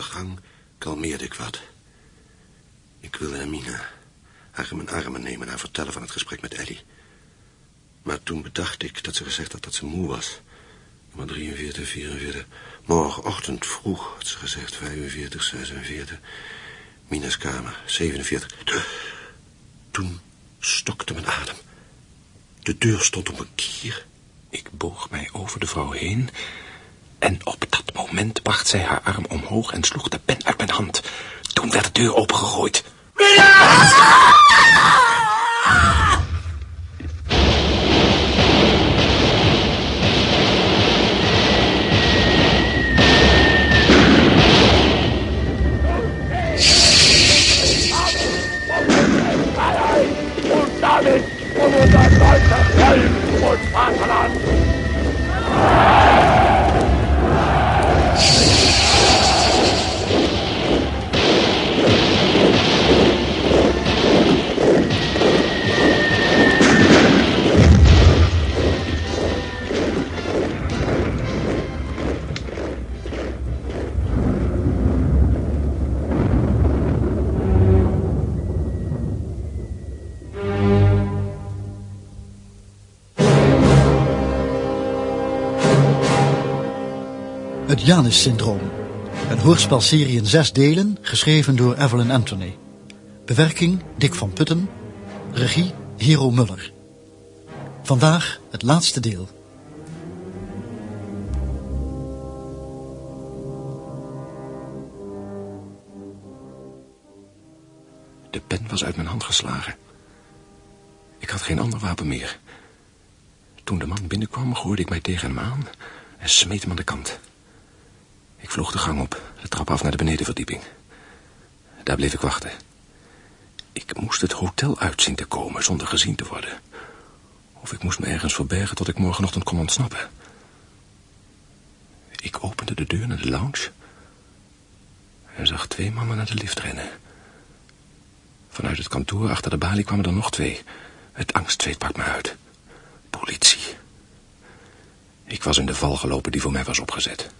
achtergang kalmeerde ik wat. Ik wilde Mina, haar in mijn armen nemen en haar vertellen van het gesprek met Ellie. Maar toen bedacht ik dat ze gezegd had dat ze moe was. Maar 43, 44. Morgenochtend vroeg, had ze gezegd. 45, 46. Mina's kamer, 47. Toen stokte mijn adem. De deur stond op een kier. Ik boog mij over de vrouw heen... en op dat moment bracht zij haar arm omhoog... en sloeg de pen uit mijn hand. Toen werd de deur opengegooid. Mina! Het Janus-syndroom. Een hoorspelserie in zes delen, geschreven door Evelyn Anthony. Bewerking Dick van Putten. Regie Hero Muller. Vandaag het laatste deel. De pen was uit mijn hand geslagen. Ik had geen ander wapen meer. Toen de man binnenkwam, gooide ik mij tegen hem aan en smeet hem aan de kant. Ik vloog de gang op, de trap af naar de benedenverdieping. Daar bleef ik wachten. Ik moest het hotel uitzien te komen zonder gezien te worden. Of ik moest me ergens verbergen tot ik morgenochtend kon ontsnappen. Ik opende de deur naar de lounge... en zag twee mannen naar de lift rennen. Vanuit het kantoor achter de balie kwamen er nog twee. Het angstzweet brak me uit. Politie. Ik was in de val gelopen die voor mij was opgezet.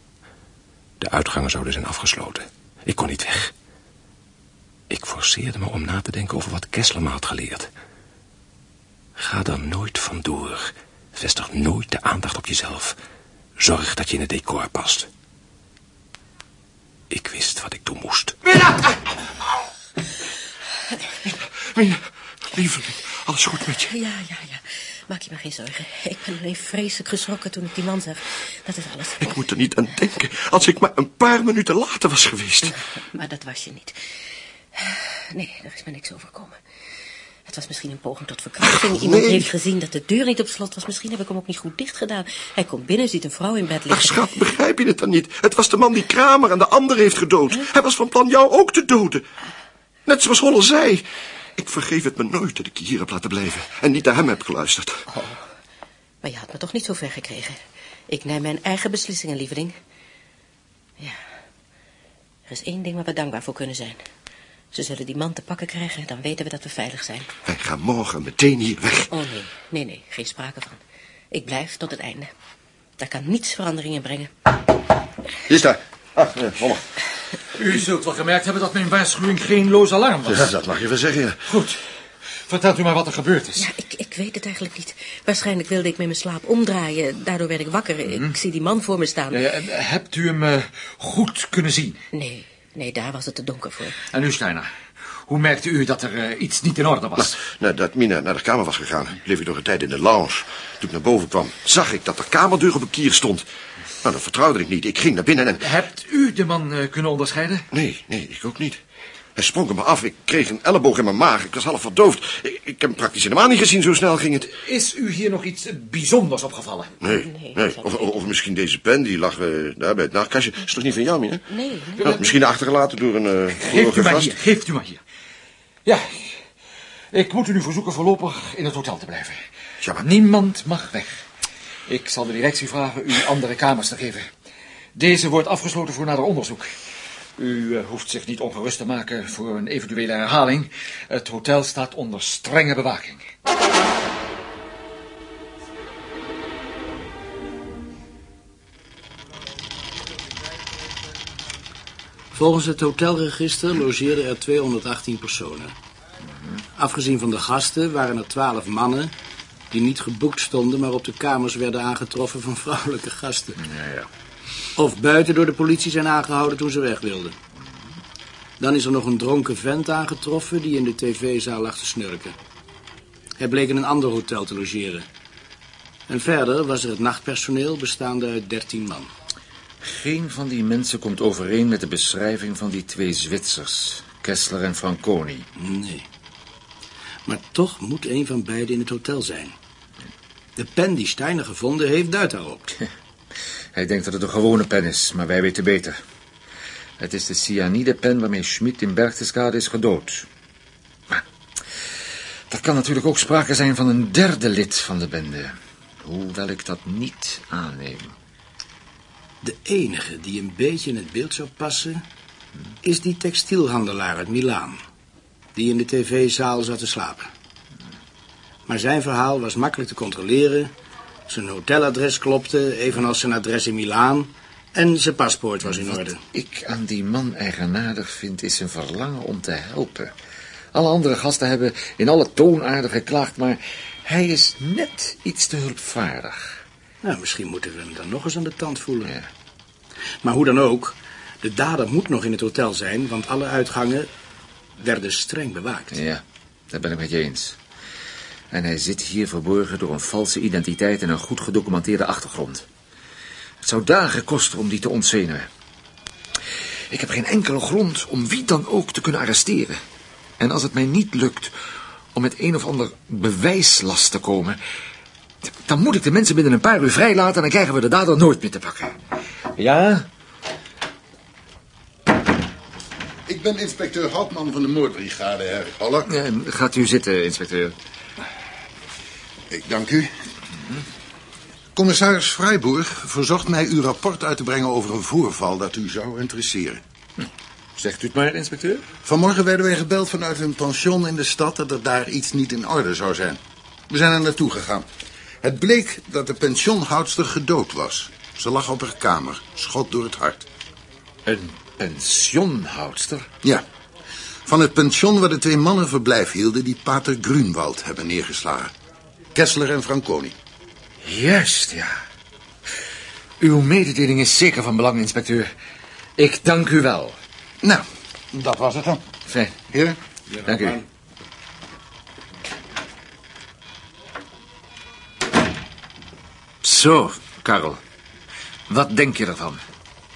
De uitgangen zouden zijn afgesloten. Ik kon niet weg. Ik forceerde me om na te denken over wat Kessler me had geleerd. Ga er nooit vandoor. Vestig nooit de aandacht op jezelf. Zorg dat je in het decor past. Ik wist wat ik doen moest. Mina! Mina, lieveling, alles goed met je? Ja, ja, ja. Maak je maar geen zorgen. Ik ben alleen vreselijk geschrokken toen ik die man zag. Dat is alles. Ik moet er niet aan denken. Als ik maar een paar minuten later was geweest. Maar dat was je niet. Nee, er is me niks overkomen. Het was misschien een poging tot verkrachting. Iemand nee. heeft gezien dat de deur niet op slot was. Misschien heb ik hem ook niet goed dicht gedaan. Hij komt binnen, ziet een vrouw in bed liggen. Ach, schat, begrijp je het dan niet? Het was de man die Kramer en de ander heeft gedood. Hij was van plan jou ook te doden. Net zoals Holler zei. Ik vergeef het me nooit dat ik je hier heb laten blijven. En niet naar hem heb geluisterd. Oh, maar je had me toch niet zo ver gekregen. Ik neem mijn eigen beslissingen, lieveling. Ja, er is één ding waar we dankbaar voor kunnen zijn. Ze zullen die man te pakken krijgen, dan weten we dat we veilig zijn. Wij gaan morgen meteen hier weg. Oh nee, nee, nee, geen sprake van. Ik blijf tot het einde. Daar kan niets veranderingen brengen. Hier is daar. Ach, Holler. U zult wel gemerkt hebben dat mijn waarschuwing geen loos alarm was. Ja, dat mag je wel zeggen, ja. Goed. Vertelt u maar wat er gebeurd is. Ja, ik, ik weet het eigenlijk niet. Waarschijnlijk wilde ik met mijn slaap omdraaien. Daardoor werd ik wakker. Ik zie die man voor me staan. Ja, hebt u hem eh, goed kunnen zien? Nee, nee, daar was het te donker voor. En u, Steiner, hoe merkte u dat er eh, iets niet in orde was? Nadat Mina naar de kamer was gegaan, bleef ik nog een tijd in de lounge. Toen ik naar boven kwam, zag ik dat de kamerdeur op een kier stond. Nou, dat vertrouwde ik niet. Ik ging naar binnen en... Hebt u de man eh, kunnen onderscheiden? Nee, nee, ik ook niet. Hij sprong op me af. Ik kreeg een elleboog in mijn maag. Ik was half verdoofd. Ik, ik heb hem praktisch helemaal niet gezien. Zo snel ging het. Is u hier nog iets bijzonders opgevallen? Nee, Nee, Of, of misschien deze pen, die lag eh, daar bij het nachtkastje. Is toch niet van jou? Nee, nee. Nou, misschien achtergelaten door een uh, Geeft u maar hier, geeft u maar hier. Ja, ik moet u nu verzoeken voorlopig in het hotel te blijven. Ja, maar- Niemand mag weg. Ik zal de directie vragen u andere kamers te geven. Deze wordt afgesloten voor nader onderzoek. U eh, hoeft zich niet ongerust te maken voor een eventuele herhaling. Het hotel staat onder strenge bewaking. Volgens het hotelregister logeerden er 218 personen. Afgezien van de gasten waren er 12 mannen die niet geboekt stonden, maar op de kamers werden aangetroffen van vrouwelijke gasten. Ja, ja. Of buiten door de politie zijn aangehouden toen ze weg wilden. Dan is er nog een dronken vent aangetroffen die in de tv-zaal lag te snurken. Hij bleek in een ander hotel te logeren. En verder was er het nachtpersoneel bestaande uit 13 man. Geen van die mensen komt overeen met de beschrijving van die twee Zwitsers, Kessler en Franconi. Nee. Maar toch moet een van beiden in het hotel zijn. De pen die Steiner gevonden heeft, duidt daarop. Hij denkt dat het een gewone pen is, maar wij weten beter. Het is de cyanidepen waarmee Schmid in Berchtesgade is gedood. Maar er kan natuurlijk ook sprake zijn van een derde lid van de bende. Hoewel ik dat niet aanneem. De enige die een beetje in het beeld zou passen... is die textielhandelaar uit Milaan. Die in de tv-zaal zat te slapen. Maar zijn verhaal was makkelijk te controleren. Zijn hoteladres klopte, evenals zijn adres in Milaan... en zijn paspoort was in orde. Ik aan die man eigenaardig vind is zijn verlangen om te helpen. Alle andere gasten hebben in alle toonaarden geklaagd, maar hij is net iets te hulpvaardig. Nou, misschien moeten we hem dan nog eens aan de tand voelen. Ja. Maar hoe dan ook, de dader moet nog in het hotel zijn... want alle uitgangen werden streng bewaakt. Ja, daar ben ik met je eens. En hij zit hier verborgen door een valse identiteit en een goed gedocumenteerde achtergrond. Het zou dagen kosten om die te ontzenuwen. Ik heb geen enkele grond om wie dan ook te kunnen arresteren. En als het mij niet lukt om met een of ander bewijslast te komen... dan moet ik de mensen binnen een paar uur vrijlaten... en dan krijgen we de dader nooit meer te pakken. Ja? Ik ben inspecteur Houtman van de moordbrigade, Herr Holler. Ja, Gaat u zitten, inspecteur. Ik dank u. Commissaris Vrijboer verzocht mij uw rapport uit te brengen over een voorval dat u zou interesseren. Zegt u het maar, inspecteur. Vanmorgen werden wij gebeld vanuit een pension in de stad dat er daar iets niet in orde zou zijn. We zijn er naartoe gegaan. Het bleek dat de pensionhoudster gedood was. Ze lag op haar kamer, schot door het hart. Een pensionhoudster? Ja, van het pension waar de twee mannen verblijf hielden die pater Grunwald hebben neergeslagen. Kessler en Franconi. Juist, ja. Uw mededeling is zeker van belang, inspecteur. Ik dank u wel. Nou, dat was het dan. Fijn, Heren? dank u. Zo, Karel. Wat denk je ervan?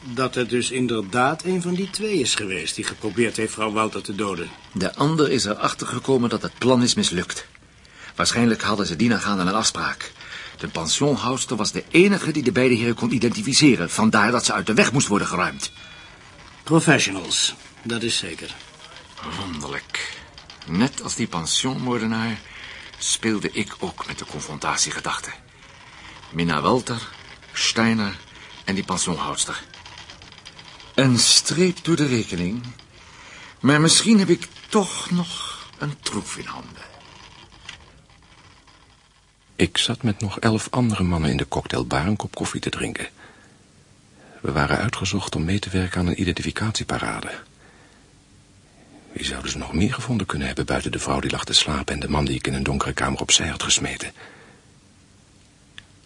Dat het dus inderdaad een van die twee is geweest... die geprobeerd heeft vrouw Walter te doden. De ander is erachter gekomen dat het plan is mislukt. Waarschijnlijk hadden ze dienaangaande een afspraak. De pensionhoudster was de enige die de beide heren kon identificeren. Vandaar dat ze uit de weg moest worden geruimd. Professionals, dat is zeker. Wonderlijk. Net als die pensionmoordenaar speelde ik ook met de confrontatiegedachte. Minna Walter, Steiner en die pensionhoudster. Een streep door de rekening. Maar misschien heb ik toch nog een troef in handen. Ik zat met nog elf andere mannen in de cocktailbar een kop koffie te drinken. We waren uitgezocht om mee te werken aan een identificatieparade. Wie zouden ze nog meer gevonden kunnen hebben buiten de vrouw die lag te slapen en de man die ik in een donkere kamer opzij had gesmeten?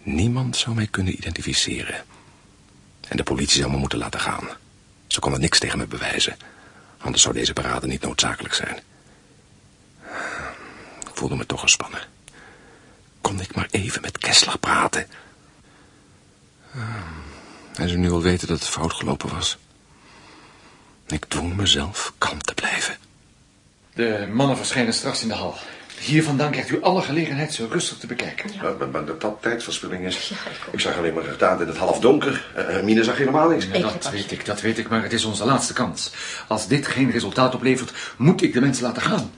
Niemand zou mij kunnen identificeren. En de politie zou me moeten laten gaan. Ze konden niks tegen me bewijzen. Anders zou deze parade niet noodzakelijk zijn. Ik voelde me toch gespannen. Kon ik maar even met Kessler praten. Hij zou nu al weten dat het fout gelopen was. Ik dwong mezelf kalm te blijven. De mannen verschijnen straks in de hal. Hier vandaan krijgt u alle gelegenheid ze rustig te bekijken. Maar, maar, maar dat dat tijdverspilling is. ik zag alleen maar gedaan in het halfdonker. Uh, Mine zag helemaal niks. Ja, dat weet ik, dat weet ik, maar het is onze laatste kans. Als dit geen resultaat oplevert, moet ik de mensen laten gaan.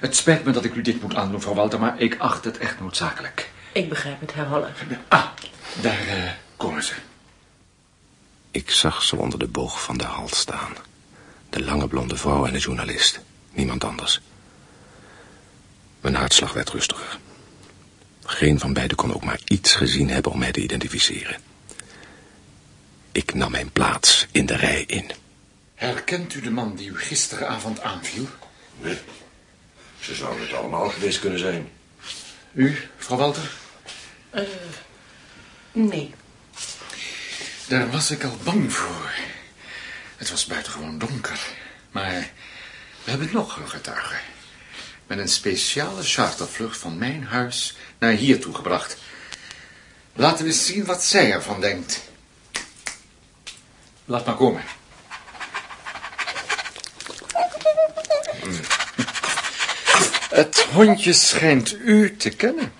Het spijt me dat ik u dit moet aandoen, mevrouw Walter, maar ik acht het echt noodzakelijk. Ik begrijp het, Herr Holler. Ah, daar uh, komen ze. Ik zag ze onder de boog van de hal staan. De lange blonde vrouw en de journalist. Niemand anders. Mijn hartslag werd rustiger. Geen van beiden kon ook maar iets gezien hebben om mij te identificeren. Ik nam mijn plaats in de rij in. Herkent u de man die u gisteravond aanviel? Nee. Ze zouden het allemaal geweest kunnen zijn. U, mevrouw Walter? Nee. Daar was ik al bang voor. Het was buitengewoon donker. Maar we hebben nog een getuige. Met een speciale chartervlucht van mijn huis naar hier toe gebracht. Laten we eens zien wat zij ervan denkt. Laat maar komen. Het hondje schijnt u te kennen.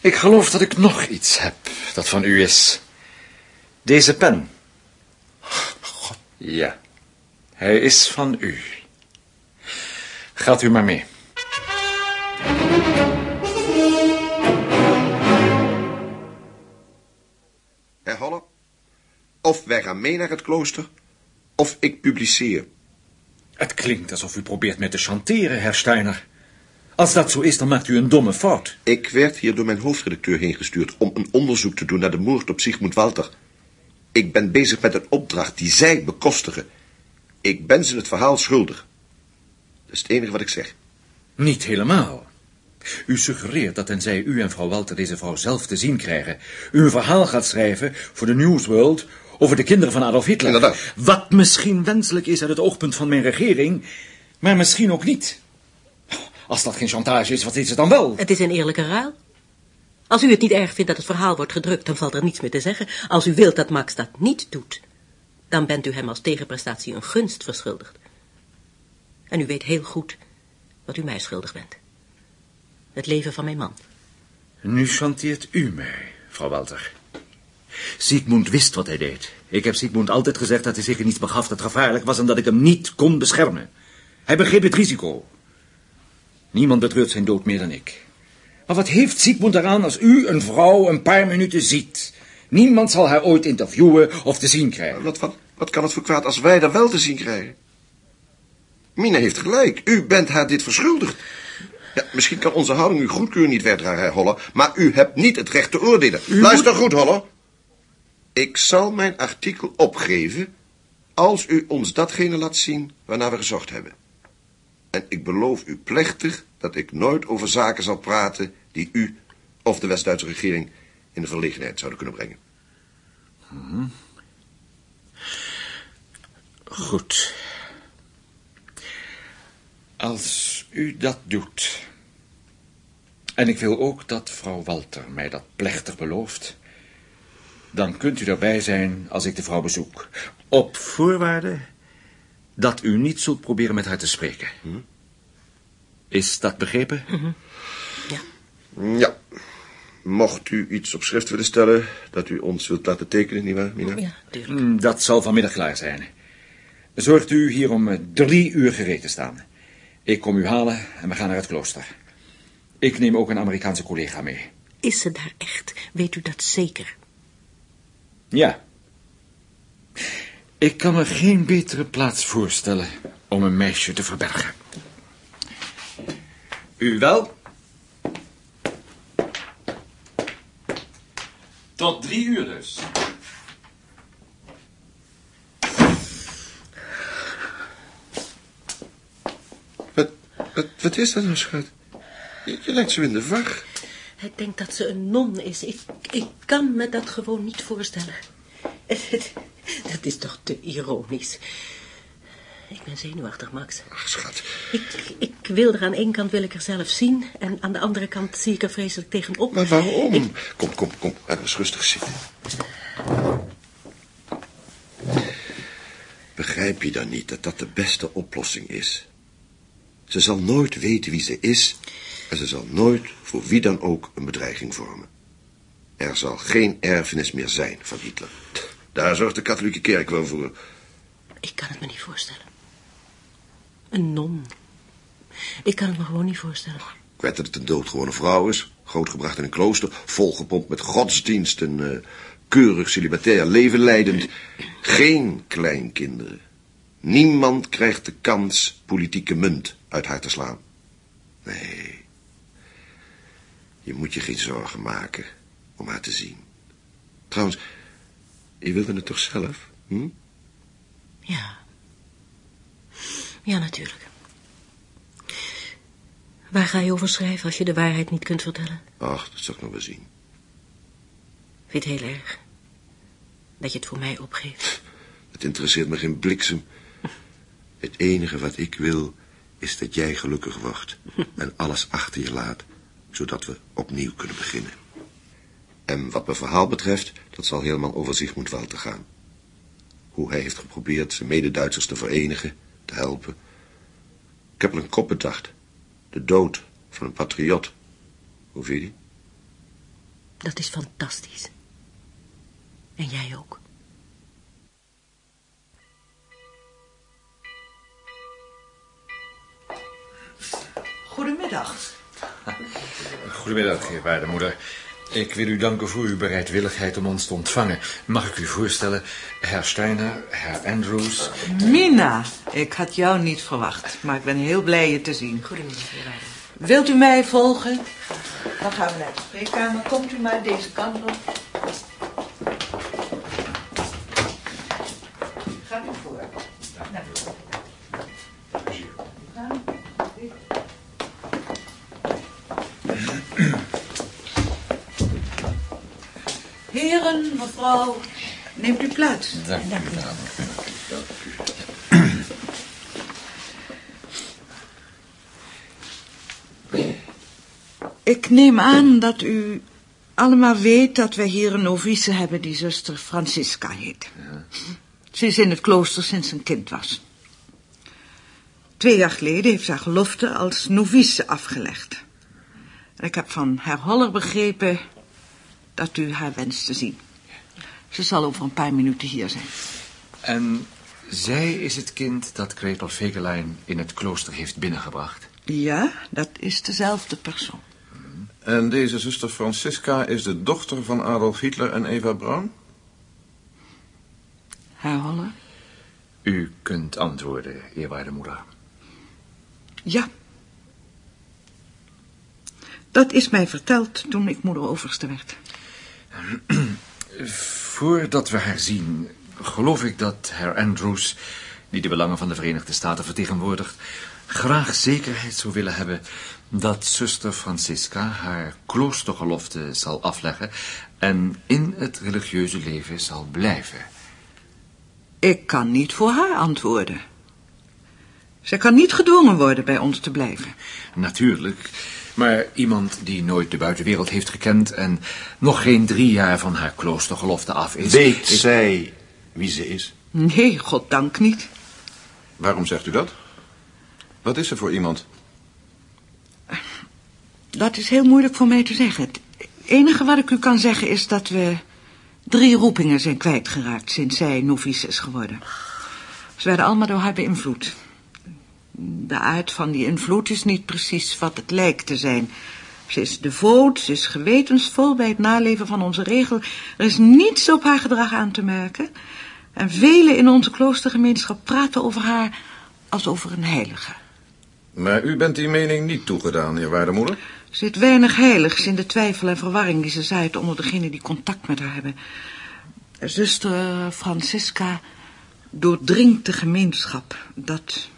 Ik geloof dat ik nog iets heb dat van u is. Deze pen. Ja, hij is van u. Gaat u maar mee. Herr Holler, of wij gaan mee naar het klooster, of ik publiceer. Het klinkt alsof u probeert me te chanteren, Herr Steiner. Als dat zo is, dan maakt u een domme fout. Ik werd hier door mijn hoofdredacteur heen gestuurd om een onderzoek te doen naar de moord op Sigmund Walter. Ik ben bezig met een opdracht die zij bekostigen. Ik ben ze het verhaal schuldig. Dat is het enige wat ik zeg. Niet helemaal. U suggereert dat tenzij u en vrouw Walter deze vrouw zelf te zien krijgen... u een verhaal gaat schrijven voor de Newsworld... over de kinderen van Adolf Hitler. Inderdaad. Wat misschien wenselijk is uit het oogpunt van mijn regering... maar misschien ook niet. Als dat geen chantage is, wat is het dan wel? Het is een eerlijke ruil. Als u het niet erg vindt dat het verhaal wordt gedrukt, dan valt er niets meer te zeggen. Als u wilt dat Max dat niet doet, dan bent u hem als tegenprestatie een gunst verschuldigd. En u weet heel goed wat u mij schuldig bent. Het leven van mijn man. Nu chanteert u mij, vrouw Walter. Siegmund wist wat hij deed. Ik heb Siegmund altijd gezegd dat hij zich in iets begaf dat gevaarlijk was... en dat ik hem niet kon beschermen. Hij begreep het risico. Niemand betreurt zijn dood meer dan ik. Maar wat heeft Siegmund eraan als u een vrouw een paar minuten ziet? Niemand zal haar ooit interviewen of te zien krijgen. Wat, wat, wat kan het voor kwaad als wij dat wel te zien krijgen? Mina heeft gelijk. U bent haar dit verschuldigd. Ja, misschien kan onze houding uw goedkeur niet wegdragen, Herr Holler, maar u hebt niet het recht te oordelen. Luister goed, Holler. Ik zal mijn artikel opgeven als u ons datgene laat zien waarnaar we gezocht hebben. En ik beloof u plechtig dat ik nooit over zaken zal praten die u of de West-Duitse regering in de verlegenheid zouden kunnen brengen. Goed. Als u dat doet... en ik wil ook dat vrouw Walter mij dat plechtig belooft... dan kunt u erbij zijn als ik de vrouw bezoek. Op voorwaarde dat u niet zult proberen met haar te spreken. Is dat begrepen? Ja. Ja. Mocht u iets op schrift willen stellen dat u ons wilt laten tekenen, nietwaar, Mina? Ja, tuurlijk. Hmm, Dat zal vanmiddag klaar zijn. Zorgt u hier om eh, drie uur gereed te staan. Ik kom u halen en we gaan naar het klooster. Ik neem ook een Amerikaanse collega mee. Is ze daar echt? Weet u dat zeker? Ja. Ik kan me geen betere plaats voorstellen om een meisje te verbergen. U wel? Tot drie uur dus. Wat, wat, wat is dat nou, schat? Je, je lijkt zo in de war. Hij denkt dat ze een non is. Ik, ik kan me dat gewoon niet voorstellen. Dat is toch te ironisch. Ik ben zenuwachtig, Max. Ach, schat. Ik, ik wil er aan één kant wil ik er zelf zien... en aan de andere kant zie ik er vreselijk tegenop. Maar waarom? Ik- Kom, kom, kom. Ga eens rustig zitten. Begrijp je dan niet dat dat de beste oplossing is? Ze zal nooit weten wie ze is... en ze zal nooit voor wie dan ook een bedreiging vormen. Er zal geen erfenis meer zijn van Hitler. Daar zorgt de katholieke kerk wel voor. Ik kan het me niet voorstellen. Een non. Ik kan het me gewoon niet voorstellen. Ik weet dat het een doodgewone vrouw is. Grootgebracht in een klooster. Volgepompt met godsdienst en eh, keurig celibatair leven leidend. Geen kleinkinderen. Niemand krijgt de kans politieke munt uit haar te slaan. Nee. Je moet je geen zorgen maken om haar te zien. Trouwens, je wilde het toch zelf? Hm? Ja, Ja, natuurlijk. Waar ga je over schrijven als je de waarheid niet kunt vertellen? Ach, dat zal ik nog wel zien. Vind je het heel erg? Dat je het voor mij opgeeft? Het interesseert me geen bliksem. Het enige wat ik wil, is dat jij gelukkig wordt. En alles achter je laat, zodat we opnieuw kunnen beginnen. En wat mijn verhaal betreft, dat zal helemaal over Sigmund Walter gaan. Hoe hij heeft geprobeerd zijn mededuitsers te verenigen, te helpen. Ik heb er een kop bedacht. De dood van een patriot. Hoe vind je die? Dat is fantastisch. En jij ook. Goedemiddag. Goedemiddag, waarde moeder. Ik wil u danken voor uw bereidwilligheid om ons te ontvangen. Mag ik u voorstellen, Herr Steiner, Herr Andrews... Mina, ik had jou niet verwacht, maar ik ben heel blij je te zien. Goedemiddag. Wilt u mij volgen? Dan gaan we naar de spreekkamer. Komt u maar deze kant op. mevrouw, neemt u plaats. Dank u, dame. Ik neem aan dat u allemaal weet dat wij hier een novice hebben die zuster Francisca heet. Ze is in het klooster sinds een kind was. Twee jaar geleden heeft ze haar gelofte als novice afgelegd. En ik heb van Herr Holler begrepen dat u haar wenst te zien. Ze zal over een paar minuten hier zijn. En zij is het kind dat Gretel Fegelein in het klooster heeft binnengebracht. Ja, dat is dezelfde persoon. En deze zuster Francisca is de dochter van Adolf Hitler en Eva Braun? Herr Holler? U kunt antwoorden, eerwaarde moeder. Ja. Dat is mij verteld toen ik moederoverste werd. Voordat we haar zien, geloof ik dat Herr Andrews, die de belangen van de Verenigde Staten vertegenwoordigt, graag zekerheid zou willen hebben dat zuster Francisca haar kloostergelofte zal afleggen en in het religieuze leven zal blijven. Ik kan niet voor haar antwoorden. Zij kan niet gedwongen worden bij ons te blijven. Natuurlijk, maar iemand die nooit de buitenwereld heeft gekend en nog geen drie jaar van haar kloostergelofte af is... Weet ik- zij wie ze is? Nee, goddank niet. Waarom zegt u dat? Wat is ze voor iemand? Dat is heel moeilijk voor mij te zeggen. Het enige wat ik u kan zeggen is dat we drie roepingen zijn kwijtgeraakt sinds zij novice is geworden. Ze werden allemaal door haar beïnvloed. De aard van die invloed is niet precies wat het lijkt te zijn. Ze is devoot, ze is gewetensvol bij het naleven van onze regel. Er is niets op haar gedrag aan te merken. En velen in onze kloostergemeenschap praten over haar als over een heilige. Maar u bent die mening niet toegedaan, eerwaarde moeder? Er zit weinig heiligs in de twijfel en verwarring die ze zaait onder degenen die contact met haar hebben. Zuster Francisca doordringt de gemeenschap. Dat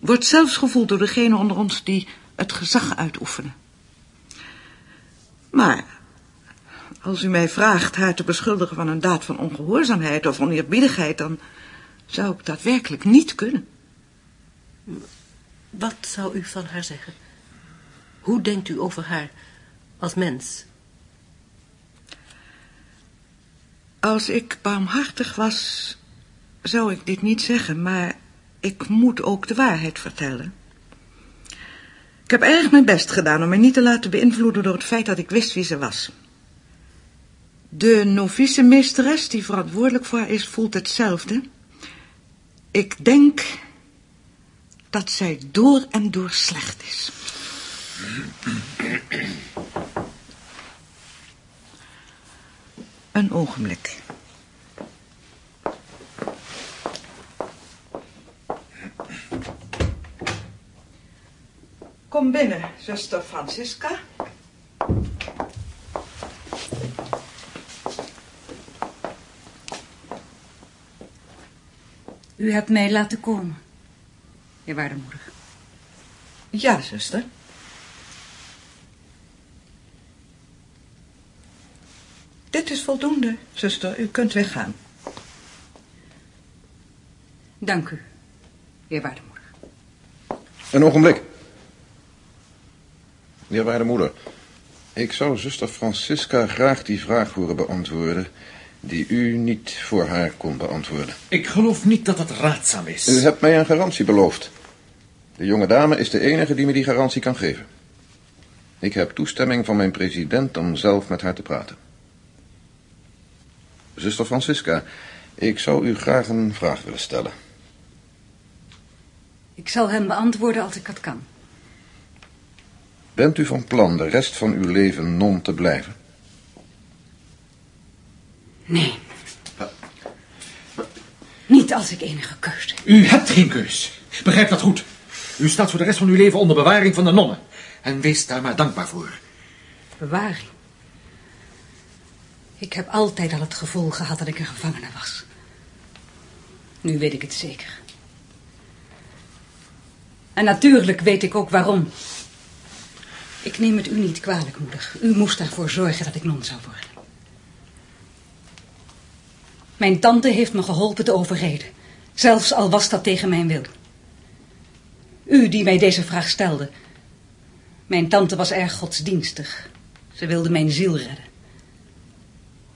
wordt zelfs gevoeld door degenen onder ons die het gezag uitoefenen. Maar als u mij vraagt haar te beschuldigen van een daad van ongehoorzaamheid of oneerbiedigheid, dan zou ik dat werkelijk niet kunnen. Wat zou u van haar zeggen? Hoe denkt u over haar als mens? Als ik barmhartig was, zou ik dit niet zeggen, maar ik moet ook de waarheid vertellen. Ik heb erg mijn best gedaan om mij niet te laten beïnvloeden door het feit dat ik wist wie ze was. De novice meesteres die verantwoordelijk voor haar is, voelt hetzelfde. Ik denk dat zij door en door slecht is. Een ogenblik. Kom binnen, zuster Francisca. U hebt mij laten komen. eerwaarde moeder. Ja, zuster. Dit is voldoende, zuster. U kunt weggaan. Dank u, eerwaarde moeder. Een ogenblik. Eerwaarde moeder, ik zou zuster Francisca graag die vraag horen beantwoorden... die u niet voor haar kon beantwoorden. Ik geloof niet dat het raadzaam is. U hebt mij een garantie beloofd. De jonge dame is de enige die me die garantie kan geven. Ik heb toestemming van mijn president om zelf met haar te praten. Zuster Francisca, ik zou u graag een vraag willen stellen. Ik zal hem beantwoorden als ik het kan. Bent u van plan de rest van uw leven non te blijven? Nee. Niet als ik enige keus heb. U hebt geen keus. Begrijp dat goed. U staat voor de rest van uw leven onder bewaring van de nonnen. En wees daar maar dankbaar voor. Bewaring. Ik heb altijd al het gevoel gehad dat ik een gevangene was. Nu weet ik het zeker. En natuurlijk weet ik ook waarom. Ik neem het u niet kwalijk, moeder. U moest ervoor zorgen dat ik non zou worden. Mijn tante heeft me geholpen te overreden. Zelfs al was dat tegen mijn wil. U die mij deze vraag stelde. Mijn tante was erg godsdienstig. Ze wilde mijn ziel redden.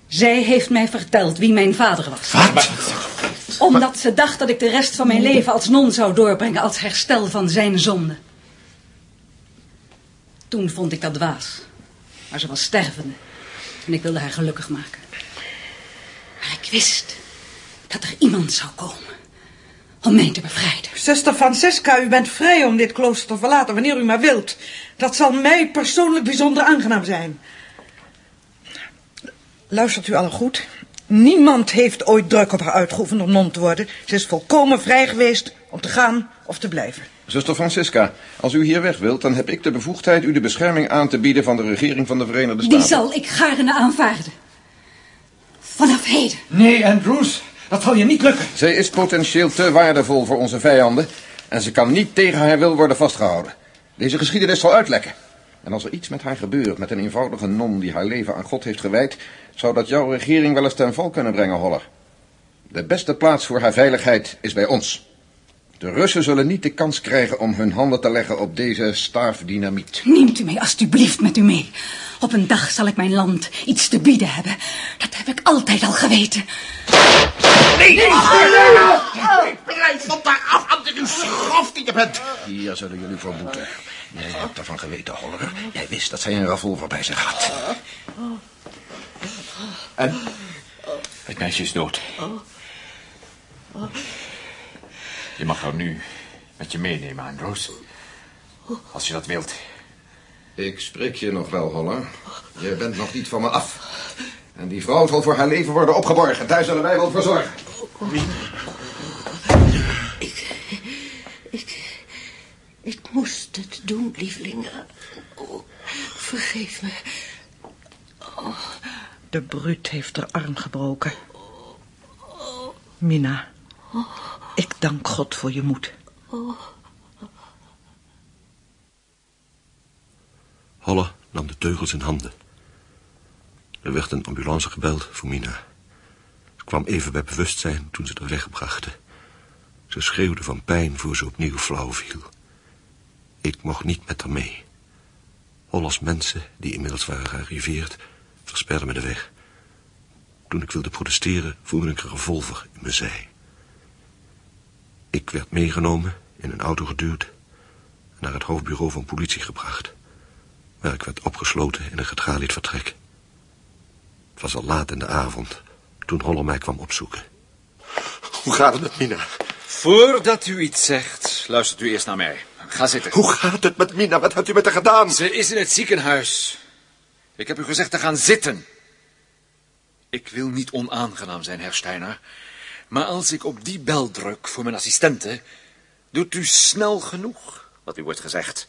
Zij heeft mij verteld wie mijn vader was. Wat? Omdat ze dacht dat ik de rest van mijn leven als non zou doorbrengen... als herstel van zijn zonde. Toen vond ik dat dwaas. Maar ze was stervende. En ik wilde haar gelukkig maken. Maar ik wist dat er iemand zou komen om mij te bevrijden. Zuster Francisca, u bent vrij om dit klooster te verlaten wanneer u maar wilt. Dat zal mij persoonlijk bijzonder aangenaam zijn. Luistert u allen goed? Niemand heeft ooit druk op haar uitgeoefend om non te worden. Ze is volkomen vrij geweest om te gaan of te blijven. Zuster Francisca, als u hier weg wilt, dan heb ik de bevoegdheid u de bescherming aan te bieden van de regering van de Verenigde Staten. Die zal ik gaarne aanvaarden. Vanaf heden. Nee, Andrews, dat zal je niet lukken. Zij is potentieel te waardevol voor onze vijanden en ze kan niet tegen haar wil worden vastgehouden. Deze geschiedenis zal uitlekken. En als er iets met haar gebeurt, met een eenvoudige non die haar leven aan God heeft gewijd, zou dat jouw regering wel eens ten val kunnen brengen, Holler. De beste plaats voor haar veiligheid is bij ons. De Russen zullen niet de kans krijgen om hun handen te leggen op deze staaf dynamiet. Neemt u mij alstublieft met u mee. Op een dag zal ik mijn land iets te bieden hebben. Dat heb ik altijd al geweten. Nee, nee, nee! Blijf van daar af, u schrof die je bent. Hier zullen jullie voor boeten. Jij hebt ervan geweten, Holler. Jij wist dat zij een revolver bij zich had. En het meisje is dood. Je mag haar nu met je meenemen, Andrews. Als je dat wilt. Ik spreek je nog wel, Holler. Je bent nog niet van me af. En die vrouw zal voor haar leven worden opgeborgen. Daar zullen wij wel voor zorgen. Ik, ik moest het doen, lieveling. Oh, vergeef me. De bruut heeft haar arm gebroken. Mina, ik dank God voor je moed. Holle nam de teugels in handen. Er werd een ambulance gebeld voor Mina. Ze kwam even bij bewustzijn toen ze haar wegbrachten. Ze schreeuwde van pijn voor ze opnieuw flauw viel. Ik mocht niet met haar mee. Holles mensen, die inmiddels waren gearriveerd, versperden me de weg. Toen ik wilde protesteren, voelde ik een revolver in mijn zij. Ik werd meegenomen, in een auto geduwd... en naar het hoofdbureau van politie gebracht... waar ik werd opgesloten in een getralied vertrek. Het was al laat in de avond, toen Holler mij kwam opzoeken. Hoe gaat het met Mina? Voordat u iets zegt, luistert u eerst naar mij. Ga zitten. Hoe gaat het met Mina? Wat hebt u met haar gedaan? Ze is in het ziekenhuis. Ik heb u gezegd te gaan zitten. Ik wil niet onaangenaam zijn, Herr Steiner. Maar als ik op die bel druk voor mijn assistente... doet u snel genoeg wat u wordt gezegd.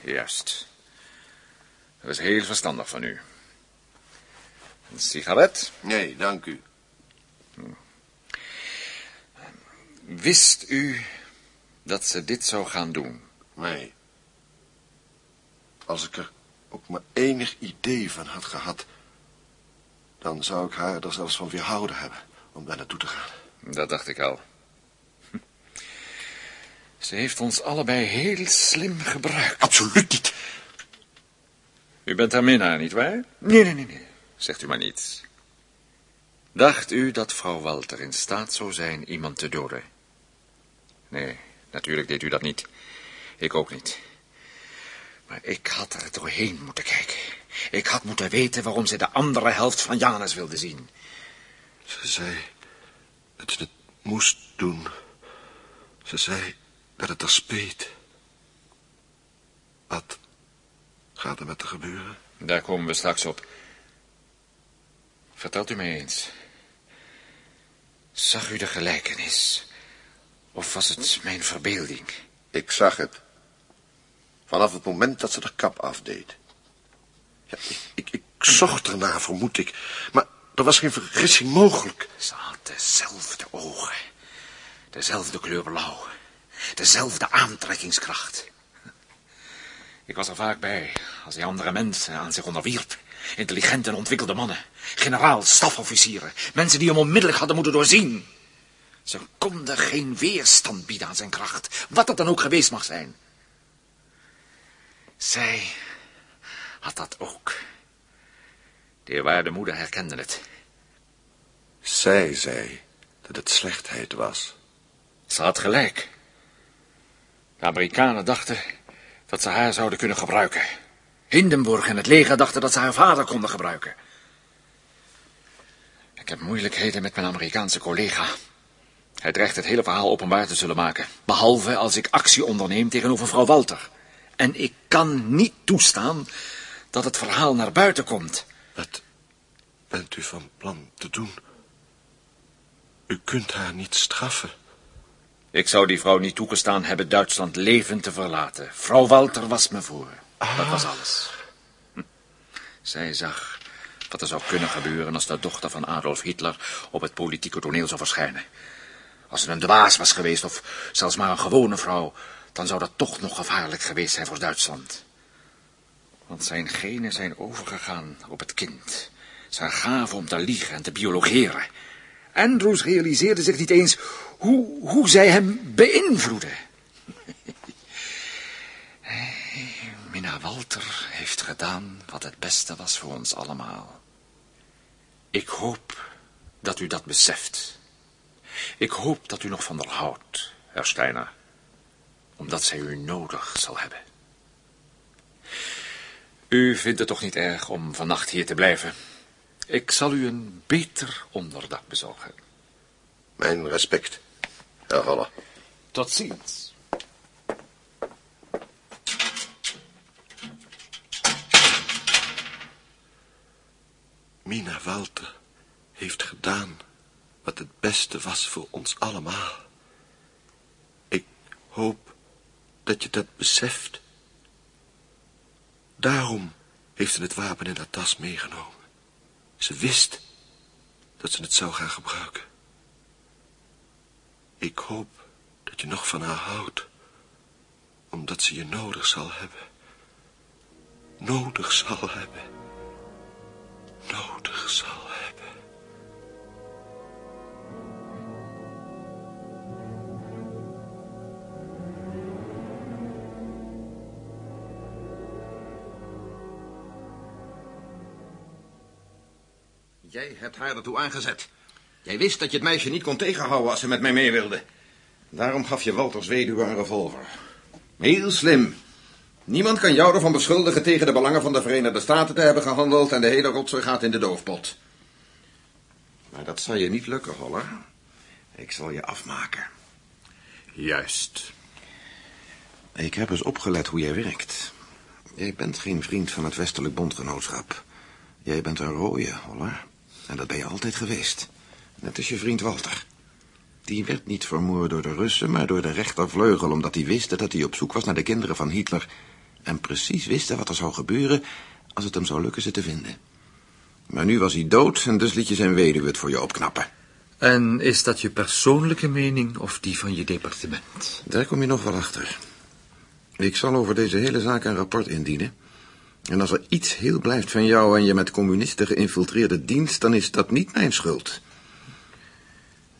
Juist. Dat is heel verstandig van u. Een sigaret? Nee, dank u. Wist u dat ze dit zou gaan doen? Nee. Als ik er ook maar enig idee van had gehad... dan zou ik haar er zelfs van weerhouden hebben om daar naartoe te gaan. Dat dacht ik al. Hm. Ze heeft ons allebei heel slim gebruikt. Absoluut niet. U bent haar minnaar, nietwaar? Nee, nee, nee, nee. Zegt u maar niets. Dacht u dat vrouw Walter in staat zou zijn iemand te doden? Nee, natuurlijk deed u dat niet. Ik ook niet. Maar ik had er doorheen moeten kijken. Ik had moeten weten waarom ze de andere helft van Janus wilde zien. Ze zei dat ze het moest doen. Ze zei dat het er speet. Wat gaat er met haar gebeuren? Daar komen we straks op. Vertelt u mij eens. Zag u de gelijkenis? Of was het mijn verbeelding? Ik zag het. Vanaf het moment dat ze de kap afdeed. Ik, ik, zocht ernaar, vermoed ik. Maar er was geen vergissing mogelijk. Ze had dezelfde ogen. Dezelfde kleur blauw. Dezelfde aantrekkingskracht. Ik was er vaak bij, als die andere mensen aan zich onderwierp. Intelligente en ontwikkelde mannen. Generaals, stafofficieren. Mensen die hem onmiddellijk hadden moeten doorzien. Ze konden geen weerstand bieden aan zijn kracht. Wat het dan ook geweest mag zijn. Zij had dat ook. De eerwaarde moeder herkende het. Zij zei dat het slechtheid was. Ze had gelijk. De Amerikanen dachten dat ze haar zouden kunnen gebruiken. Hindenburg en het leger dachten dat ze haar vader konden gebruiken. Ik heb moeilijkheden met mijn Amerikaanse collega. Hij dreigt het hele verhaal openbaar te zullen maken. Behalve als ik actie onderneem tegenover vrouw Walter. En ik kan niet toestaan dat het verhaal naar buiten komt. Wat bent u van plan te doen? U kunt haar niet straffen. Ik zou die vrouw niet toegestaan hebben Duitsland levend te verlaten. Vrouw Walter was me voor. Dat was alles. Hm. Zij zag wat er zou kunnen gebeuren als de dochter van Adolf Hitler op het politieke toneel zou verschijnen. Als ze een dwaas was geweest of zelfs maar een gewone vrouw, dan zou dat toch nog gevaarlijk geweest zijn voor Duitsland. Want zijn genen zijn overgegaan op het kind. Zijn gave om te liegen en te biologeren. Andrews realiseerde zich niet eens hoe, hoe zij hem beïnvloeden. Minna Walter heeft gedaan wat het beste was voor ons allemaal. Ik hoop dat u dat beseft. Ik hoop dat u nog van haar houdt, Herr Steiner. Omdat zij u nodig zal hebben. U vindt het toch niet erg om vannacht hier te blijven? Ik zal u een beter onderdak bezorgen. Mijn respect, Herr Holler. Tot ziens. Mina Walter heeft gedaan wat het beste was voor ons allemaal. Ik hoop dat je dat beseft. Daarom heeft ze het wapen in haar tas meegenomen. Ze wist dat ze het zou gaan gebruiken. Ik hoop dat je nog van haar houdt, omdat ze je nodig zal hebben. Nodig zal hebben. Nodig zal hebben. Jij hebt haar ertoe aangezet. Jij wist dat je het meisje niet kon tegenhouden als ze met mij mee wilde. Daarom gaf je Walters weduwe een revolver. Heel slim. Niemand kan jou ervan beschuldigen tegen de belangen van de Verenigde Staten te hebben gehandeld en de hele rotzooi gaat in de doofpot. Maar dat zal je niet lukken, Holler. Ik zal je afmaken. Juist. Ik heb eens opgelet hoe jij werkt. Jij bent geen vriend van het Westelijk Bondgenootschap. Jij bent een rooie, Holler. En dat ben je altijd geweest. Net als je vriend Walter. Die werd niet vermoord door de Russen, maar door de rechtervleugel... omdat die wisten dat hij op zoek was naar de kinderen van Hitler... en precies wisten wat er zou gebeuren als het hem zou lukken ze te vinden. Maar nu was hij dood en dus liet je zijn weduwe het voor je opknappen. En is dat je persoonlijke mening of die van je departement? Daar kom je nog wel achter. Ik zal over deze hele zaak een rapport indienen. En als er iets heel blijft van jou en je met communisten geïnfiltreerde dienst, dan is dat niet mijn schuld.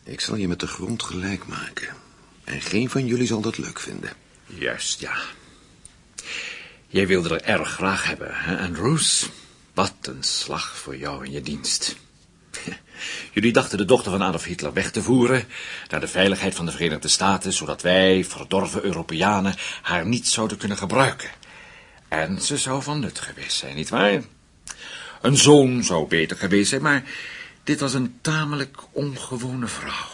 Ik zal je met de grond gelijk maken. En geen van jullie zal dat leuk vinden. Juist, ja. Jij wilde er erg graag hebben, hè, Andrews? Wat een slag voor jou en je dienst. Jullie dachten de dochter van Adolf Hitler weg te voeren naar de veiligheid van de Verenigde Staten, zodat wij, verdorven Europeanen, haar niet zouden kunnen gebruiken. En ze zou van nut geweest zijn, nietwaar? Een zoon zou beter geweest zijn, maar dit was een tamelijk ongewone vrouw.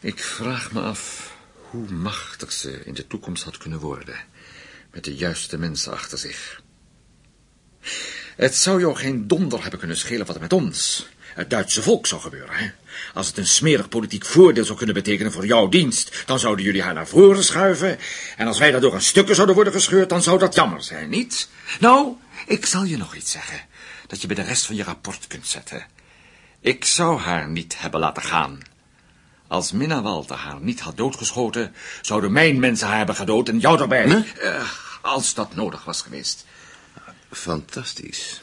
Ik vraag me af hoe machtig ze in de toekomst had kunnen worden, met de juiste mensen achter zich. Het zou jou geen donder hebben kunnen schelen wat er met ons, het Duitse volk, zou gebeuren. Hè? Als het een smerig politiek voordeel zou kunnen betekenen voor jouw dienst, dan zouden jullie haar naar voren schuiven. En als wij daardoor in stukken zouden worden gescheurd, dan zou dat jammer zijn, niet? Nou, ik zal je nog iets zeggen, dat je bij de rest van je rapport kunt zetten. Ik zou haar niet hebben laten gaan. Als Minna Walter haar niet had doodgeschoten, zouden mijn mensen haar hebben gedood en jou erbij. Eh, als dat nodig was geweest. Fantastisch.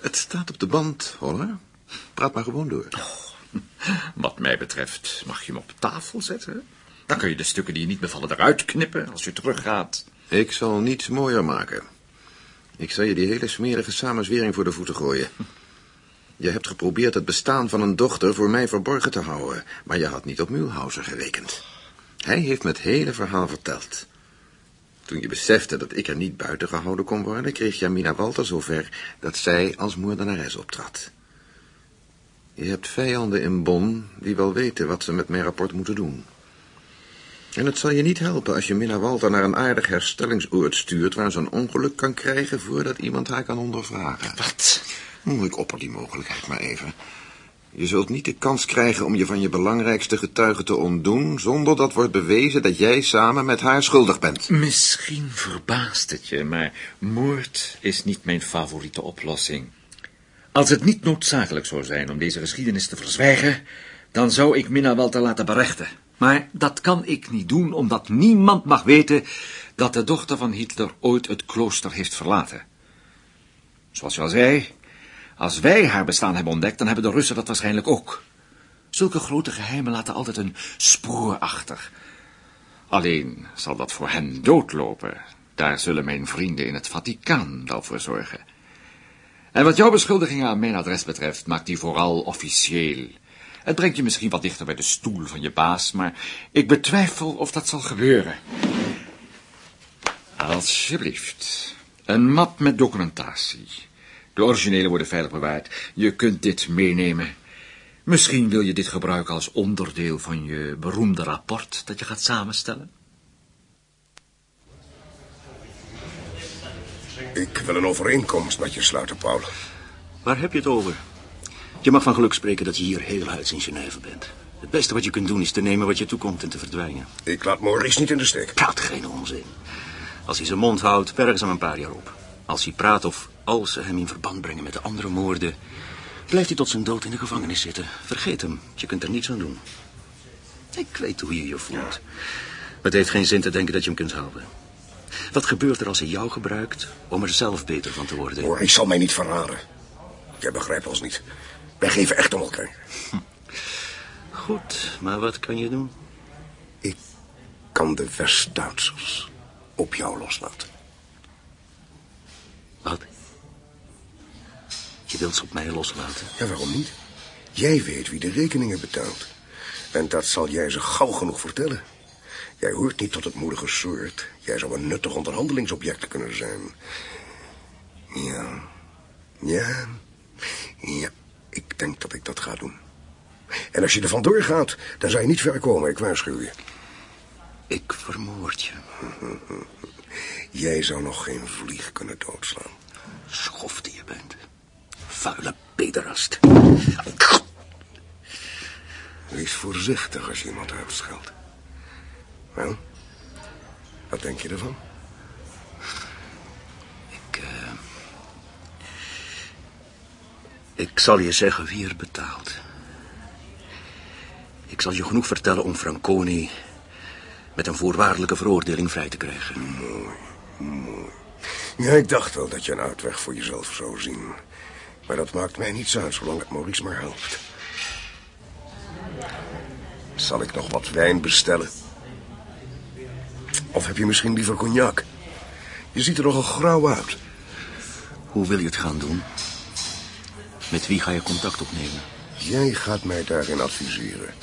Het staat op de band, Holler. Praat maar gewoon door. Wat mij betreft mag je hem op tafel zetten. Dan kun je de stukken die je niet bevallen eruit knippen als je teruggaat. Ik zal niets mooier maken. Ik zal je die hele smerige samenzwering voor de voeten gooien. Je hebt geprobeerd het bestaan van een dochter voor mij verborgen te houden, maar je had niet op Mühlhauser gerekend. Hij heeft me het hele verhaal verteld. Toen je besefte dat ik er niet buiten gehouden kon worden, kreeg Jamina Walter zover dat zij als moordenares optrad. Je hebt vijanden in Bonn die wel weten wat ze met mijn rapport moeten doen. En het zal je niet helpen als je Minna Walter naar een aardig herstellingsoord stuurt... waar ze een ongeluk kan krijgen voordat iemand haar kan ondervragen. Wat? Oh, ik opper die mogelijkheid maar even. Je zult niet de kans krijgen om je van je belangrijkste getuige te ontdoen... zonder dat wordt bewezen dat jij samen met haar schuldig bent. Misschien verbaast het je, maar moord is niet mijn favoriete oplossing. Als het niet noodzakelijk zou zijn om deze geschiedenis te verzwijgen... dan zou ik Minna Walter laten berechten. Maar dat kan ik niet doen, omdat niemand mag weten... dat de dochter van Hitler ooit het klooster heeft verlaten. Zoals je al zei, als wij haar bestaan hebben ontdekt... dan hebben de Russen dat waarschijnlijk ook. Zulke grote geheimen laten altijd een spoor achter. Alleen zal dat voor hen doodlopen. Daar zullen mijn vrienden in het Vaticaan wel voor zorgen. En wat jouw beschuldigingen aan mijn adres betreft, maak die vooral officieel. Het brengt je misschien wat dichter bij de stoel van je baas, maar ik betwijfel of dat zal gebeuren. Alsjeblieft. Een map met documentatie. De originele worden veilig bewaard. Je kunt dit meenemen. Misschien wil je dit gebruiken als onderdeel van je beroemde rapport dat je gaat samenstellen. Ik wil een overeenkomst met je sluiten, Paul. Waar heb je het over? Je mag van geluk spreken dat je hier heel huids in Genève bent. Het beste wat je kunt doen is te nemen wat je toekomt en te verdwijnen. Ik laat Maurice niet in de steek. Praat geen onzin. Als hij zijn mond houdt, bergen ze hem een paar jaar op. Als hij praat of als ze hem in verband brengen met de andere moorden... blijft hij tot zijn dood in de gevangenis zitten. Vergeet hem, je kunt er niets aan doen. Ik weet hoe je je voelt. Het heeft geen zin te denken dat je hem kunt houden. Wat gebeurt er als hij jou gebruikt om er zelf beter van te worden? Maurice zal mij niet verraden. Jij begrijpt ons niet. Wij geven echt om elkaar. Goed, maar wat kan je doen? Ik kan de West-Duitsers op jou loslaten. Wat? Je wilt ze op mij loslaten? Ja, waarom niet? Jij weet wie de rekeningen betaalt. En dat zal jij ze gauw genoeg vertellen. Jij hoort niet tot het moedige soort. Jij zou een nuttig onderhandelingsobject kunnen zijn. Ja. Ja. Ja. Ik denk dat ik dat ga doen. En als je er vandoor gaat, dan zou je niet ver komen. Ik waarschuw je. Ik vermoord je. Jij zou nog geen vlieg kunnen doodslaan. Schof die je bent. Vuile pederast. Wees voorzichtig als je iemand uitscheldt. Wel, wat denk je ervan? Ik, uh, ik zal je zeggen wie er betaalt. Ik zal je genoeg vertellen om Franconi met een voorwaardelijke veroordeling vrij te krijgen. Mooi, mooi. Ja, ik dacht wel dat je een uitweg voor jezelf zou zien. Maar dat maakt mij niets uit, zolang het Maurice maar helpt. Zal ik nog wat wijn bestellen? Of heb je misschien liever cognac? Je ziet er nogal grauw uit. Hoe wil je het gaan doen? Met wie ga je contact opnemen? Jij gaat mij daarin adviseren.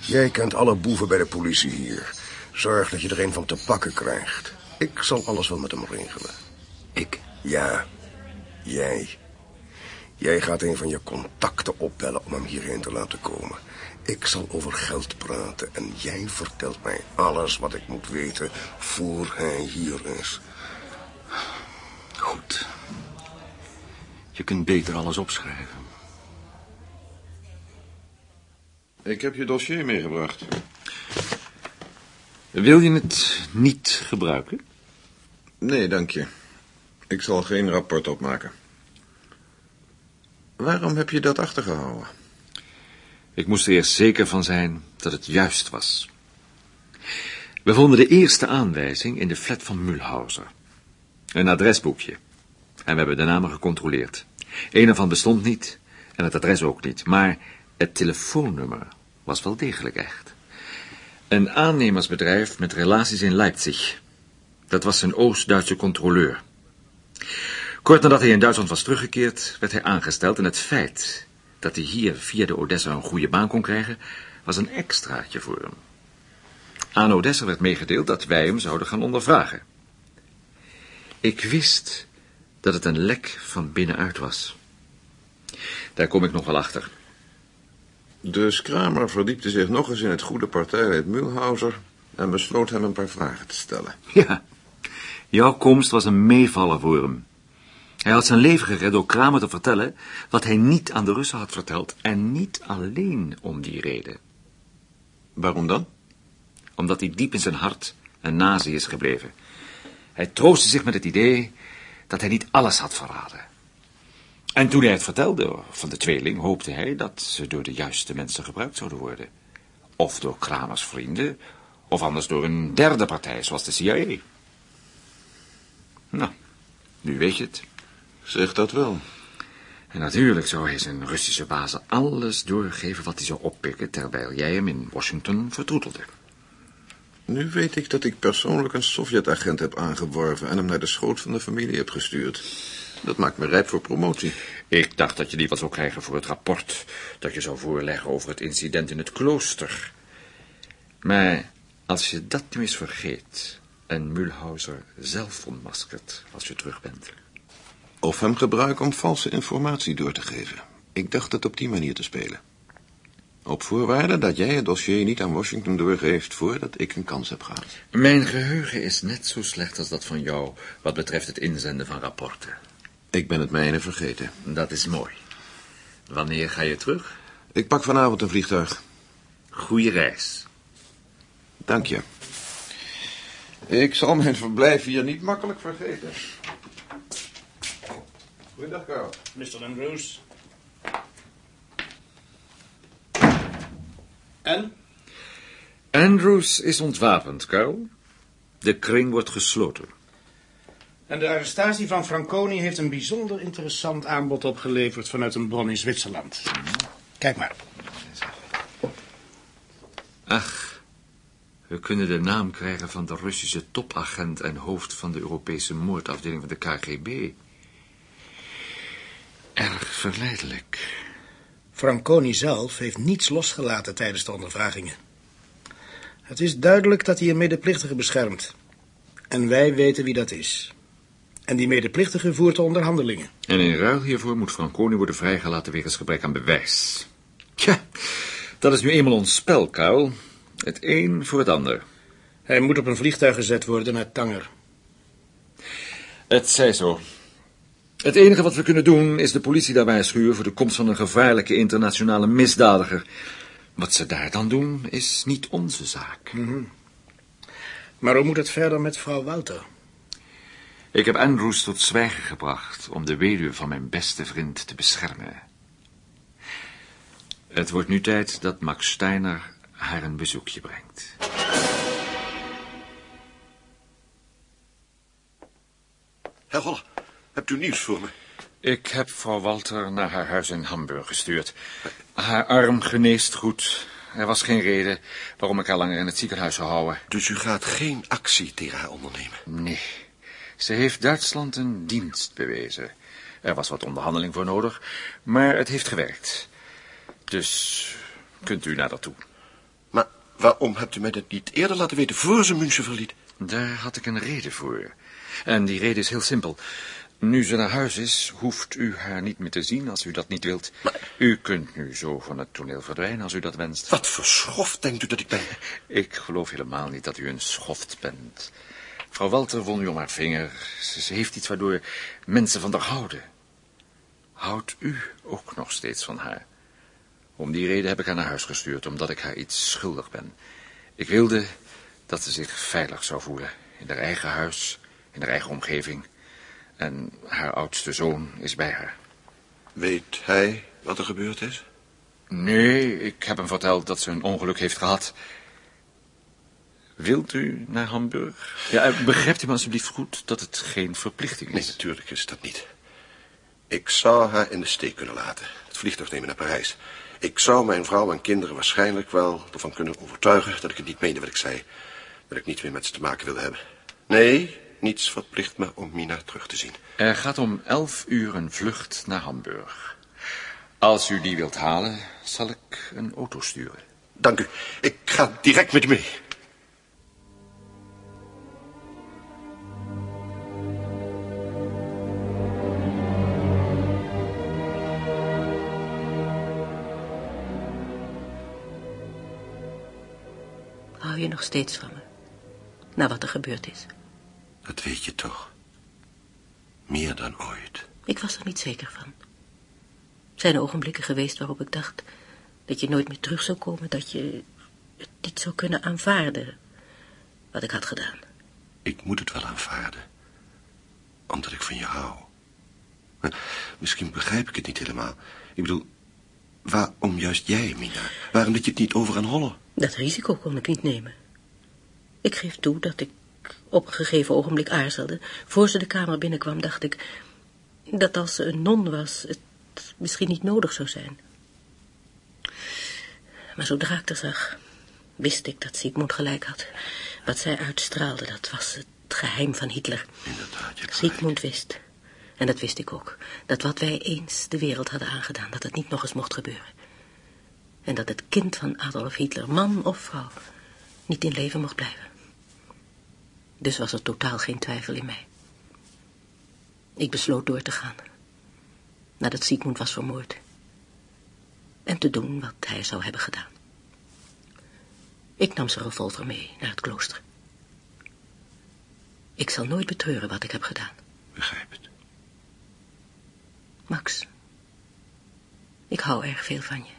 Jij kent alle boeven bij de politie hier. Zorg dat je er een van te pakken krijgt. Ik zal alles wel met hem regelen. Ik? Ja, jij. Jij gaat een van je contacten opbellen om hem hierheen te laten komen. Ik zal over geld praten en jij vertelt mij alles wat ik moet weten voor hij hier is. Goed. Je kunt beter alles opschrijven. Ik heb je dossier meegebracht. Wil je het niet gebruiken? Nee, dank je. Ik zal geen rapport opmaken. Waarom heb je dat achtergehouden? Ik moest er eerst zeker van zijn dat het juist was. We vonden de eerste aanwijzing in de flat van Mulhauser. Een adresboekje. En we hebben de namen gecontroleerd. Een ervan bestond niet en het adres ook niet. Maar het telefoonnummer was wel degelijk echt. Een aannemersbedrijf met relaties in Leipzig. Dat was een Oost-Duitse controleur. Kort nadat hij in Duitsland was teruggekeerd, werd hij aangesteld en het feit dat hij hier via de Odessa een goede baan kon krijgen, was een extraatje voor hem. Aan Odessa werd meegedeeld dat wij hem zouden gaan ondervragen. Ik wist dat het een lek van binnenuit was. Daar kom ik nog wel achter. Dus Kramer verdiepte zich nog eens in het goede partijlid Mulhauser en besloot hem een paar vragen te stellen. Ja, jouw komst was een meevaller voor hem. Hij had zijn leven gered door Kramer te vertellen wat hij niet aan de Russen had verteld. En niet alleen om die reden. Waarom dan? Omdat hij diep in zijn hart een nazi is gebleven. Hij troostte zich met het idee dat hij niet alles had verraden. En toen hij het vertelde van de tweeling, hoopte hij dat ze door de juiste mensen gebruikt zouden worden. Of door Kramers vrienden, of anders door een derde partij, zoals de CIA. Nou, nu weet je het. Zeg dat wel. En natuurlijk zou hij zijn Russische bazen alles doorgeven wat hij zou oppikken, terwijl jij hem in Washington vertroetelde. Nu weet ik dat ik persoonlijk een Sovjet-agent heb aangeworven en hem naar de schoot van de familie heb gestuurd. Dat maakt me rijp voor promotie. Ik dacht dat je die wel zou krijgen voor het rapport dat je zou voorleggen over het incident in het klooster. Maar als je dat nu eens vergeet en Mulhauser zelf ontmaskert als je terug bent. Of hem gebruiken om valse informatie door te geven. Ik dacht het op die manier te spelen. Op voorwaarde dat jij het dossier niet aan Washington doorgeeft voordat ik een kans heb gehad. Mijn geheugen is net zo slecht als dat van jou wat betreft het inzenden van rapporten. Ik ben het mijne vergeten. Dat is mooi. Wanneer ga je terug? Ik pak vanavond een vliegtuig. Goeie reis. Dank je. Ik zal mijn verblijf hier niet makkelijk vergeten. Goedendag, Carl. Mr. Andrews. En? Andrews is ontwapend, Carl. De kring wordt gesloten. En de arrestatie van Franconi heeft een bijzonder interessant aanbod opgeleverd vanuit een bron in Zwitserland. Kijk maar. Ach, we kunnen de naam krijgen van de Russische topagent en hoofd van de Europese moordafdeling van de KGB. Erg verleidelijk. Franconi zelf heeft niets losgelaten tijdens de ondervragingen. Het is duidelijk dat hij een medeplichtige beschermt. En wij weten wie dat is. En die medeplichtige voert de onderhandelingen. En in ruil hiervoor moet Franconi worden vrijgelaten wegens gebrek aan bewijs. Tja, dat is nu eenmaal ons spel, Karel. Het een voor het ander. Hij moet op een vliegtuig gezet worden naar Tanger. Het zij zo. Het enige wat we kunnen doen is de politie daarbij schuwen voor de komst van een gevaarlijke internationale misdadiger. Wat ze daar dan doen, is niet onze zaak. Mm Maar hoe moet het verder met vrouw Wouter? Ik heb Andrews tot zwijgen gebracht om de weduwe van mijn beste vriend te beschermen. Het wordt nu tijd dat Max Steiner haar een bezoekje brengt. Herr Holler, hebt u nieuws voor me? Ik heb vrouw Walter naar haar huis in Hamburg gestuurd. Haar arm geneest goed. Er was geen reden waarom ik haar langer in het ziekenhuis zou houden. Dus u gaat geen actie tegen haar ondernemen? Nee. Ze heeft Duitsland een dienst bewezen. Er was wat onderhandeling voor nodig, maar het heeft gewerkt. Dus kunt u naar dat toe. Maar waarom hebt u mij dat niet eerder laten weten voor ze München verliet? Daar had ik een reden voor. En die reden is heel simpel. Nu ze naar huis is, hoeft u haar niet meer te zien als u dat niet wilt. U kunt nu zo van het toneel verdwijnen als u dat wenst. Wat voor schoft denkt u dat ik ben? Ik geloof helemaal niet dat u een schoft bent. Vrouw Walter won u om haar vinger. Ze heeft iets waardoor mensen van haar houden. Houdt u ook nog steeds van haar? Om die reden heb ik haar naar huis gestuurd, omdat ik haar iets schuldig ben. Ik wilde dat ze zich veilig zou voelen. In haar eigen huis, in haar eigen omgeving. En haar oudste zoon is bij haar. Weet hij wat er gebeurd is? Nee, ik heb hem verteld dat ze een ongeluk heeft gehad. Wilt u naar Hamburg? Ja, eh, begrijpt u me alsjeblieft goed dat het geen verplichting is? Nee, natuurlijk is dat niet. Ik zou haar in de steek kunnen laten. Het vliegtuig nemen naar Parijs. Ik zou mijn vrouw en kinderen waarschijnlijk wel ervan kunnen overtuigen dat ik het niet meende wat ik zei. Dat ik niet meer met ze te maken wilde hebben. Nee, niets verplicht me om Mina terug te zien. Er gaat om elf uur een vlucht naar Hamburg. Als u die wilt halen, zal ik een auto sturen. Dank u. Ik ga direct met u mee. Hou je nog steeds van me? Na wat er gebeurd is. Dat weet je toch. Meer dan ooit. Ik was er niet zeker van. Zijn er ogenblikken geweest waarop ik dacht dat je nooit meer terug zou komen, dat je het niet zou kunnen aanvaarden wat ik had gedaan. Ik moet het wel aanvaarden. Omdat ik van je hou. Misschien begrijp ik het niet helemaal. Ik bedoel, waarom juist jij, Mina? Waarom dat je het niet over aan Holle? Dat risico kon ik niet nemen. Ik geef toe dat ik op een gegeven ogenblik aarzelde. Voor ze de kamer binnenkwam, dacht ik dat als ze een non was, het misschien niet nodig zou zijn. Maar zodra ik er zag, wist ik dat Sigmund gelijk had. Wat zij uitstraalde, dat was het geheim van Hitler. Inderdaad, je Sigmund wist, en dat wist ik ook, dat wat wij eens de wereld hadden aangedaan, dat het niet nog eens mocht gebeuren. En dat het kind van Adolf Hitler, man of vrouw, niet in leven mocht blijven. Dus was er totaal geen twijfel in mij. Ik besloot door te gaan, nadat Sigmund was vermoord. En te doen wat hij zou hebben gedaan. Ik nam zijn revolver mee naar het klooster. Ik zal nooit betreuren wat ik heb gedaan. Begrijp het. Max, ik hou erg veel van je.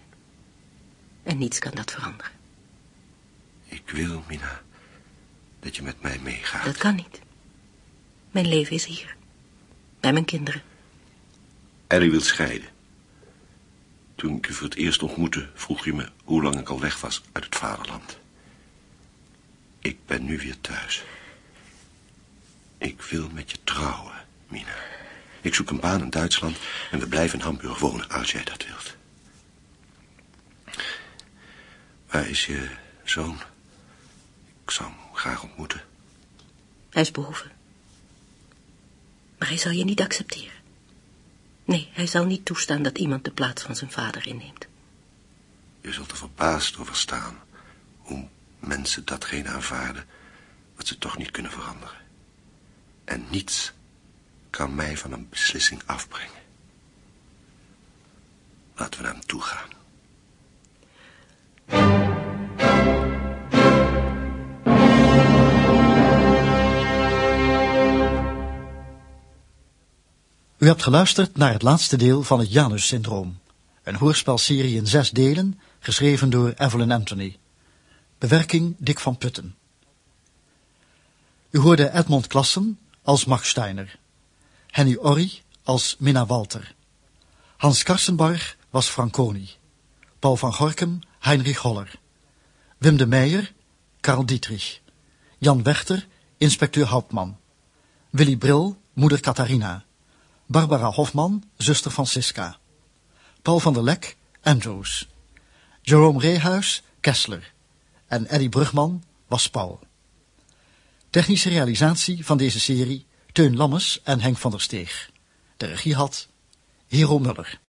En niets kan dat veranderen. Ik wil, Mina, dat je met mij meegaat. Dat kan niet. Mijn leven is hier. Bij mijn kinderen. Ellie wil scheiden. Toen ik je voor het eerst ontmoette, vroeg je me hoe lang ik al weg was uit het vaderland. Ik ben nu weer thuis. Ik wil met je trouwen, Mina. Ik zoek een baan in Duitsland en we blijven in Hamburg wonen als jij dat wilt. Waar is je zoon? Ik zou graag ontmoeten. Hij is behoeven. Maar hij zal je niet accepteren. Nee, hij zal niet toestaan dat iemand de plaats van zijn vader inneemt. Je zult er verbaasd over staan hoe mensen datgene aanvaarden wat ze toch niet kunnen veranderen. En niets kan mij van een beslissing afbrengen. Laten we naar hem toe gaan. U hebt geluisterd naar het laatste deel van het Janus-syndroom. Een hoorspelserie in zes delen, geschreven door Evelyn Anthony. Bewerking Dick van Putten. U hoorde Edmond Klassen als Max Steiner. Henny Orry als Minna Walter. Hans Karsenbarg was Franconi. Paul van Gorkum Heinrich Holler. Wim de Meijer, Karl Dietrich. Jan Wechter, inspecteur Hauptman. Willy Bril, moeder Catharina. Barbara Hofman, zuster Francisca. Paul van der Lek, Andrews. Jerome Reehuis, Kessler. En Eddie Brugman was Paul. Technische realisatie van deze serie Teun Lammes en Henk van der Steeg. De regie had Hero Muller.